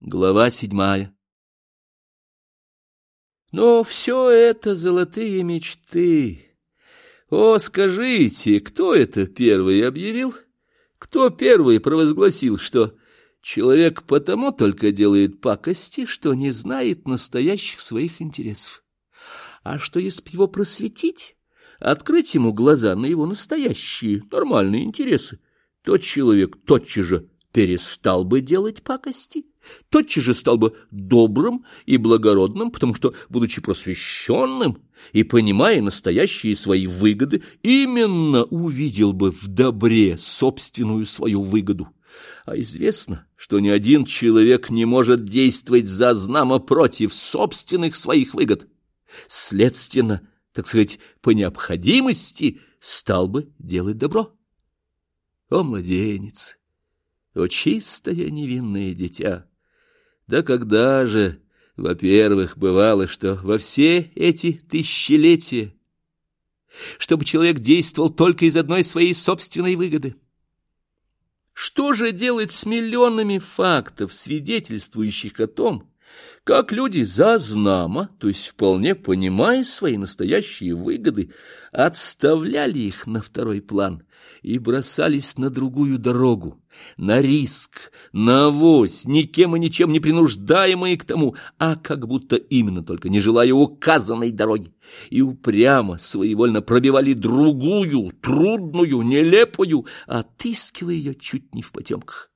Глава седьмая Но все это золотые мечты. О, скажите, кто это первый объявил? Кто первый провозгласил, что человек потому только делает пакости, что не знает настоящих своих интересов? А что, если его просветить, открыть ему глаза на его настоящие, нормальные интересы, тот человек тотчас же перестал бы делать пакости? тотчас же стал бы добрым и благородным, потому что, будучи просвещенным и понимая настоящие свои выгоды, именно увидел бы в добре собственную свою выгоду. А известно, что ни один человек не может действовать за знамо против собственных своих выгод. Следственно, так сказать, по необходимости стал бы делать добро. О, младенец! О, чистое невинное дитя! Да когда же, во-первых, бывало, что во все эти тысячелетия, чтобы человек действовал только из одной своей собственной выгоды? Что же делать с миллионами фактов, свидетельствующих о том, как люди за знамо, то есть вполне понимая свои настоящие выгоды, отставляли их на второй план и бросались на другую дорогу, на риск, на авось, никем и ничем не принуждаемые к тому, а как будто именно только не желая указанной дороги, и упрямо, своевольно пробивали другую, трудную, нелепую, отыскивая ее чуть не в потемках.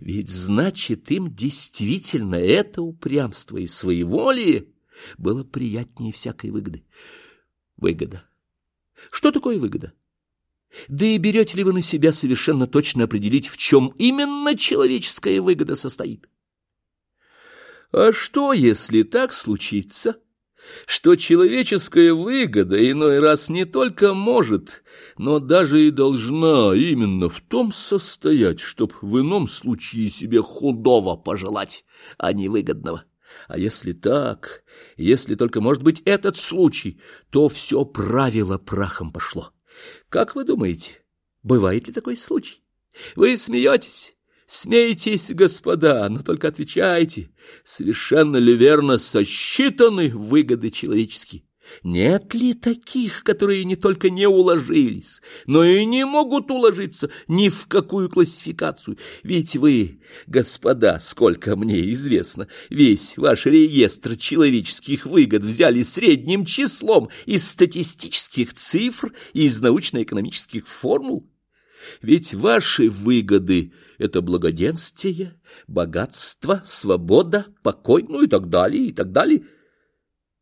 Ведь значит, им действительно это упрямство и своеволие было приятнее всякой выгоды. Выгода. Что такое выгода? Да и берете ли вы на себя совершенно точно определить, в чем именно человеческая выгода состоит? А что, если так случится, что человеческая выгода иной раз не только может, но даже и должна именно в том состоять, чтоб в ином случае себе худого пожелать, а не выгодного? А если так, если только может быть этот случай, то все правило прахом пошло. Как вы думаете, бывает ли такой случай? Вы смеетесь? Смейтесь, господа, но только отвечайте, совершенно ли верно сосчитаны выгоды человеческие? Нет ли таких, которые не только не уложились, но и не могут уложиться ни в какую классификацию? Ведь вы, господа, сколько мне известно, весь ваш реестр человеческих выгод взяли средним числом из статистических цифр и из научно-экономических формул. Ведь ваши выгоды — это благоденствие, богатство, свобода, покой, ну и так далее, и так далее —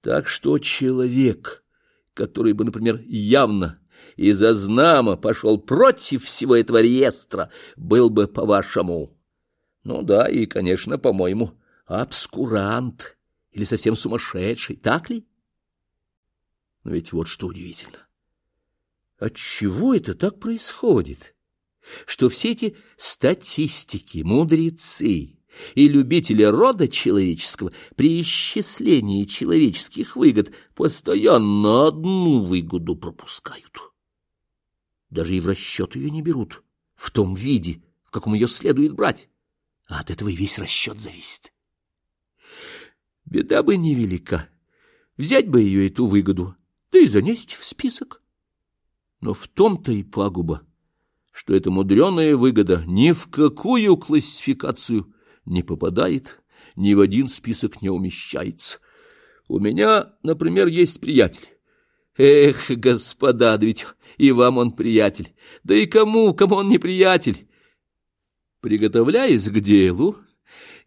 так что человек, который бы, например, явно из-за знамо пошел против всего этого реестра, был бы по-вашему. Ну да, и, конечно, по-моему, обскурант или совсем сумасшедший, так ли? Но ведь вот что удивительно. Отчего это так происходит? Что все эти статистики, мудрецы, и любители рода человеческого при исчислении человеческих выгод постоянно одну выгоду пропускают. Даже и в расчет ее не берут в том виде, в каком ее следует брать. А от этого и весь расчет зависит. Беда бы невелика. Взять бы ее эту выгоду, да и занести в список. Но в том-то и пагуба, что эта мудреная выгода ни в какую классификацию не попадает, ни в один список не умещается. У меня, например, есть приятель. Эх, господа, да ведь и вам он приятель. Да и кому, кому он не приятель? Приготовляясь к делу,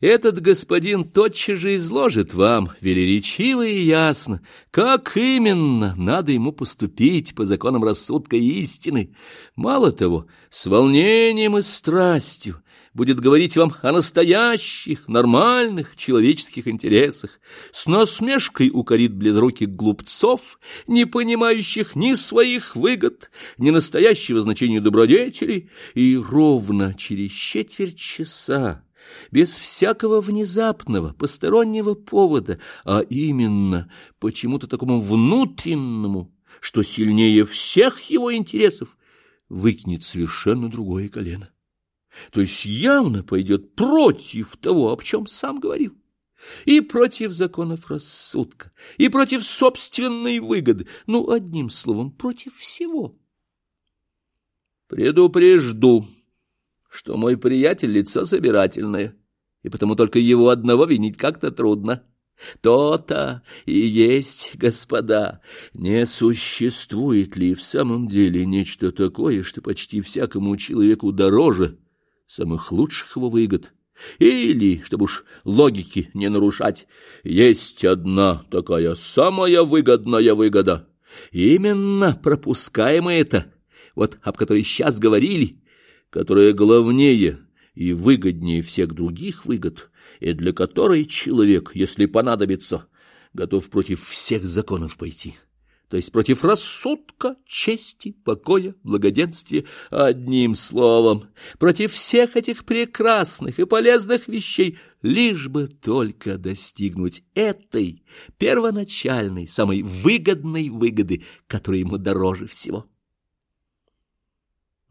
этот господин тотчас же изложит вам велеречиво и ясно, как именно надо ему поступить по законам рассудка и истины. Мало того, с волнением и страстью, будет говорить вам о настоящих, нормальных человеческих интересах, с насмешкой укорит близруких глупцов, не понимающих ни своих выгод, ни настоящего значения добродетелей, и ровно через четверть часа, без всякого внезапного, постороннего повода, а именно почему-то такому внутреннему, что сильнее всех его интересов, выкинет совершенно другое колено. то есть явно пойдет против того, о чем сам говорил, и против законов рассудка, и против собственной выгоды, ну, одним словом, против всего. Предупрежду, что мой приятель лицо собирательное, и потому только его одного винить как-то трудно. То-то и есть, господа, не существует ли в самом деле нечто такое, что почти всякому человеку дороже самых лучших его выгод? Или, чтобы уж логики не нарушать, есть одна такая самая выгодная выгода. Именно пропускаемая это, вот об которой сейчас говорили, которая главнее и выгоднее всех других выгод, и для которой человек, если понадобится, готов против всех законов пойти, то есть против рассудка, чести, покоя, благоденствия, одним словом, против всех этих прекрасных и полезных вещей, лишь бы только достигнуть этой первоначальной, самой выгодной выгоды, которая ему дороже всего.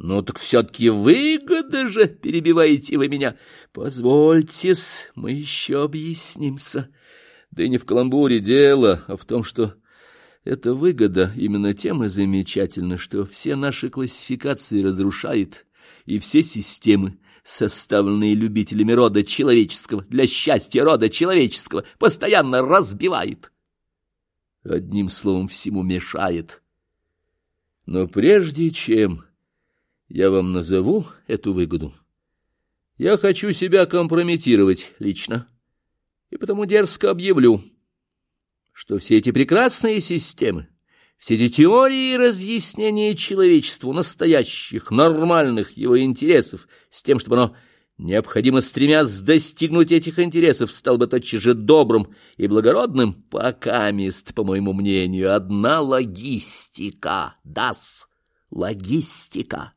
«Ну так все-таки выгода же!» — перебиваете вы меня. «Позвольте-с, мы еще объяснимся. Да и не в каламбуре дело, а в том, что эта выгода именно тем и замечательна, что все наши классификации разрушает, и все системы, составленные любителями рода человеческого, для счастья рода человеческого, постоянно разбивает. Одним словом, всему мешает. Но прежде чем я вам назову эту выгоду. Я хочу себя компрометировать лично, и потому дерзко объявлю, что все эти прекрасные системы, все эти теории разъяснения человечеству настоящих, нормальных его интересов, с тем, чтобы оно, необходимо стремясь достигнуть этих интересов, стал бы тотчас же добрым и благородным, пока мест, по моему мнению, одна логистика, дас, логистика.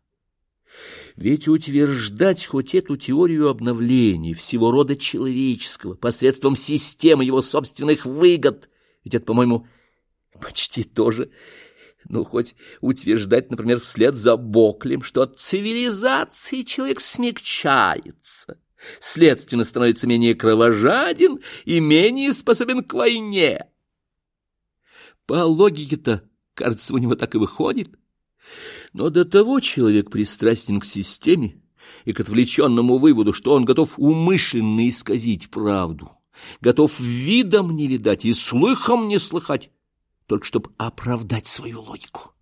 Ведь утверждать хоть эту теорию обновлений всего рода человеческого посредством системы его собственных выгод, ведь это, по-моему, почти тоже, ну, хоть утверждать, например, вслед за Боклем, что от цивилизации человек смягчается, следственно становится менее кровожаден и менее способен к войне. По логике-то, кажется, у него так и выходит. Но до того человек пристрастен к системе и к отвлеченному выводу, что он готов умышленно исказить правду, готов видом не видать и слыхом не слыхать, только чтобы оправдать свою логику.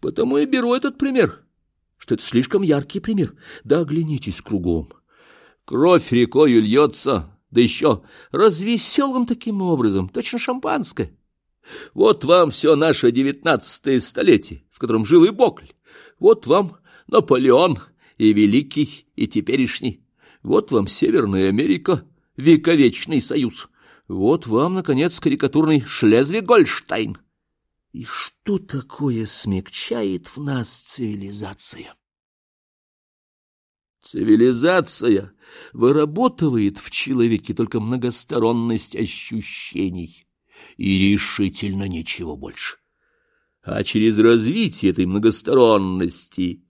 Потому и беру этот пример, что это слишком яркий пример. Да оглянитесь кругом. Кровь рекою льется, да еще развеселым таким образом, точно шампанское. Вот вам все наше девятнадцатое столетие в котором жил и Бокль. Вот вам Наполеон и Великий, и теперешний. Вот вам Северная Америка, вековечный союз. Вот вам, наконец, карикатурный Шлезвиг-Гольштайн. И что такое смягчает в нас цивилизация? Цивилизация выработывает в человеке только многосторонность ощущений и решительно ничего больше а через развитие этой многосторонности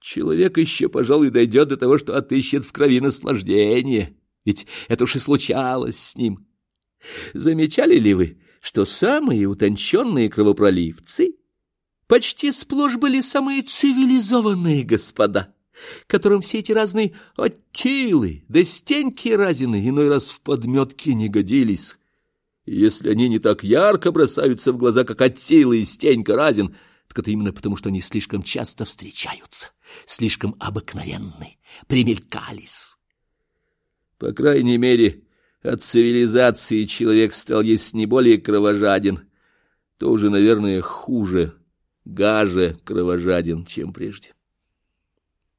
человек еще, пожалуй, дойдет до того, что отыщет в крови наслаждение, ведь это уж и случалось с ним. Замечали ли вы, что самые утонченные кровопроливцы почти сплошь были самые цивилизованные господа, которым все эти разные оттилы да стеньки разины иной раз в подметке не годились, если они не так ярко бросаются в глаза, как Аттила и Стенька Разин, так это именно потому, что они слишком часто встречаются, слишком обыкновенны, примелькались. По крайней мере, от цивилизации человек стал, если не более кровожаден, то уже, наверное, хуже, гаже кровожаден, чем прежде.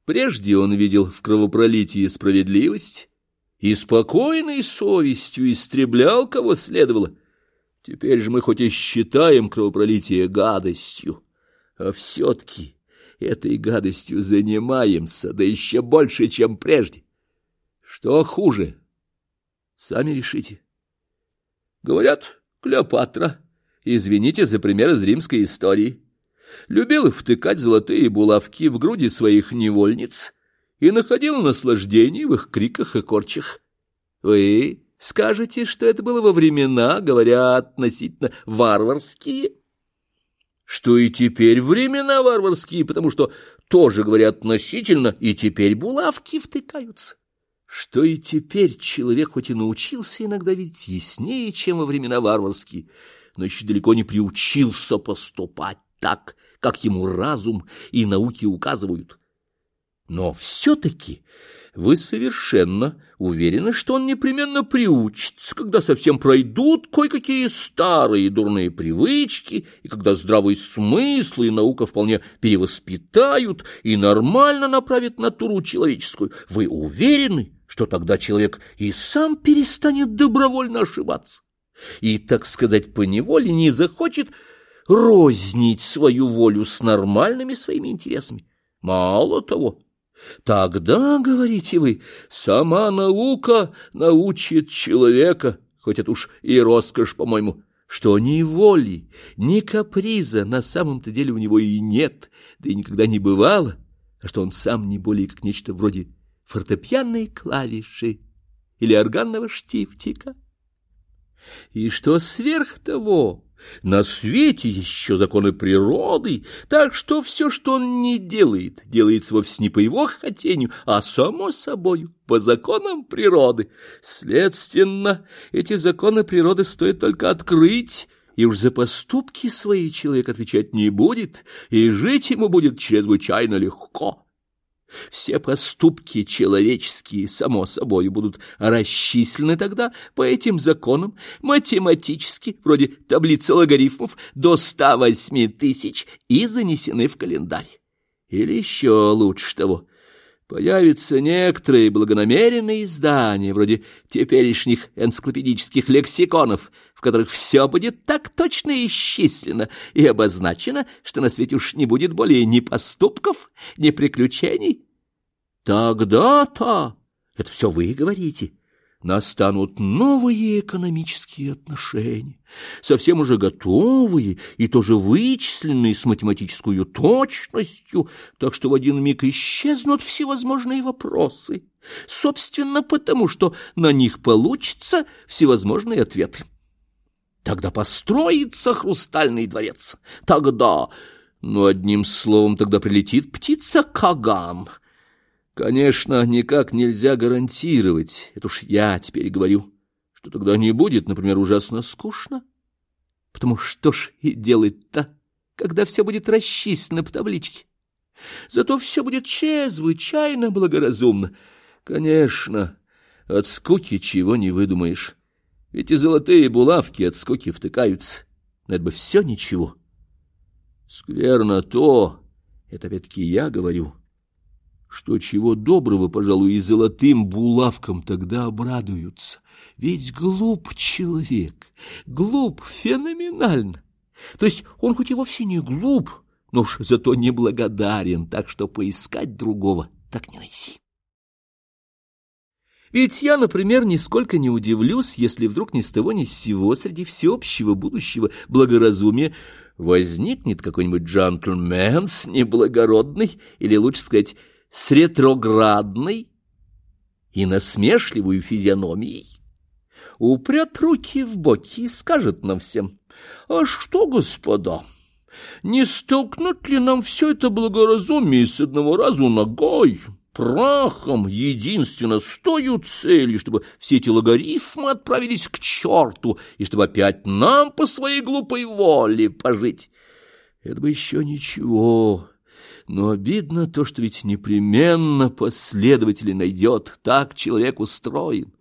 Прежде он видел в кровопролитии справедливость, и спокойной совестью истреблял, кого следовало. Теперь же мы хоть и считаем кровопролитие гадостью, а все-таки этой гадостью занимаемся, да еще больше, чем прежде. Что хуже? Сами решите. Говорят, Клеопатра, извините за пример из римской истории, любила втыкать золотые булавки в груди своих невольниц и находила наслаждение в их криках и корчах. Вы скажете, что это было во времена, говоря относительно варварские? Что и теперь времена варварские, потому что тоже говорят относительно, и теперь булавки втыкаются. Что и теперь человек хоть и научился иногда видеть яснее, чем во времена варварские, но еще далеко не приучился поступать так, как ему разум и науки указывают. Но все-таки вы совершенно уверены, что он непременно приучится, когда совсем пройдут кое-какие старые дурные привычки, и когда здравый смысл и наука вполне перевоспитают и нормально направят натуру человеческую. Вы уверены, что тогда человек и сам перестанет добровольно ошибаться? И, так сказать, поневоле не захочет рознить свою волю с нормальными своими интересами. Мало того, Тогда, говорите вы, сама наука научит человека, хоть это уж и роскошь, по-моему, что ни воли, ни каприза на самом-то деле у него и нет, да и никогда не бывало, а что он сам не более как нечто вроде фортепианной клавиши или органного штифтика. И что сверх того, на свете еще законы природы, так что все, что он не делает, делается вовсе не по его хотению, а само собою, по законам природы. Следственно, эти законы природы стоит только открыть, и уж за поступки свои человек отвечать не будет, и жить ему будет чрезвычайно легко. Все поступки человеческие, само собой, будут расчислены тогда по этим законам математически, вроде таблицы логарифмов, до 108 тысяч и занесены в календарь. Или еще лучше того, появятся некоторые благонамеренные издания, вроде теперешних энциклопедических лексиконов, в которых все будет так точно исчислено и обозначено, что на свете уж не будет более ни поступков, ни приключений. Тогда-то, это все вы говорите, настанут новые экономические отношения, совсем уже готовые и тоже вычисленные с математической точностью, так что в один миг исчезнут всевозможные вопросы, собственно потому, что на них получатся всевозможные ответы. Тогда построится хрустальный дворец, тогда, ну, одним словом, тогда прилетит птица Каган — Конечно, никак нельзя гарантировать, это уж я теперь говорю, что тогда не будет, например, ужасно скучно. Потому что ж и делать-то, когда все будет расчислено по табличке? Зато все будет чрезвычайно благоразумно. Конечно, от скуки чего не выдумаешь. Ведь и золотые булавки от скуки втыкаются. Но это бы все ничего. Скверно то, это опять-таки я говорю, — что чего доброго, пожалуй, и золотым булавкам тогда обрадуются. Ведь глуп человек, глуп феноменально. То есть он хоть и вовсе не глуп, но уж зато неблагодарен, так что поискать другого так не найти. Ведь я, например, нисколько не удивлюсь, если вдруг ни с того ни с сего среди всеобщего будущего благоразумия возникнет какой-нибудь джентльмен с неблагородной, или лучше сказать, с ретроградной и насмешливой физиономией, упрет руки в боки и скажет нам всем, «А что, господа, не столкнуть ли нам все это благоразумие с одного разу ногой?» прахом, единственно с целью, чтобы все эти логарифмы отправились к черту, и чтобы опять нам по своей глупой воле пожить. Это бы еще ничего, но обидно то, что ведь непременно последователи найдет, так человек устроен.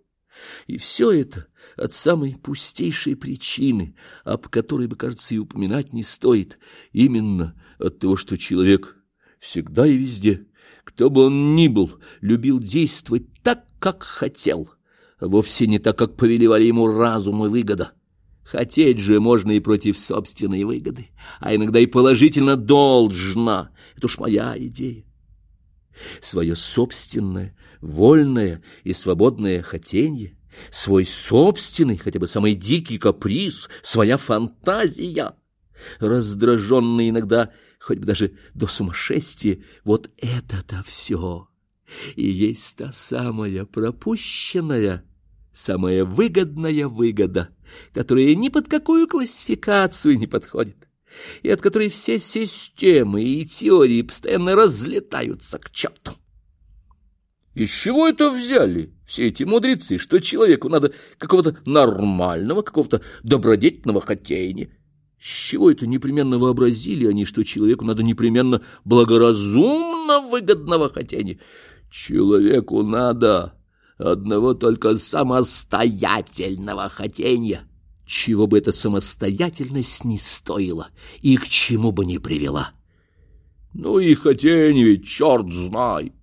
И все это от самой пустейшей причины, об которой, бы, кажется, и упоминать не стоит, именно от того, что человек всегда и везде, кто бы он ни был, любил действовать так, как хотел, а вовсе не так, как повелевали ему разум и выгода. Хотеть же можно и против собственной выгоды, а иногда и положительно должна. Это уж моя идея. Свое собственное, вольное и свободное хотенье, свой собственный, хотя бы самый дикий каприз, своя фантазия, раздраженная иногда, хоть бы даже до сумасшествия, вот это-то все и есть та самая пропущенная, самая выгодная выгода, которая ни под какую классификацию не подходит, и от которой все системы и теории постоянно разлетаются к черту. Из чего это взяли все эти мудрецы, что человеку надо какого-то нормального, какого-то добродетельного хотения? С чего это непременно вообразили они, что человеку надо непременно благоразумно выгодного хотения? Человеку надо одного только самостоятельного хотения, чего бы эта самостоятельность не стоила и к чему бы не привела. Ну и хотение, черт знает.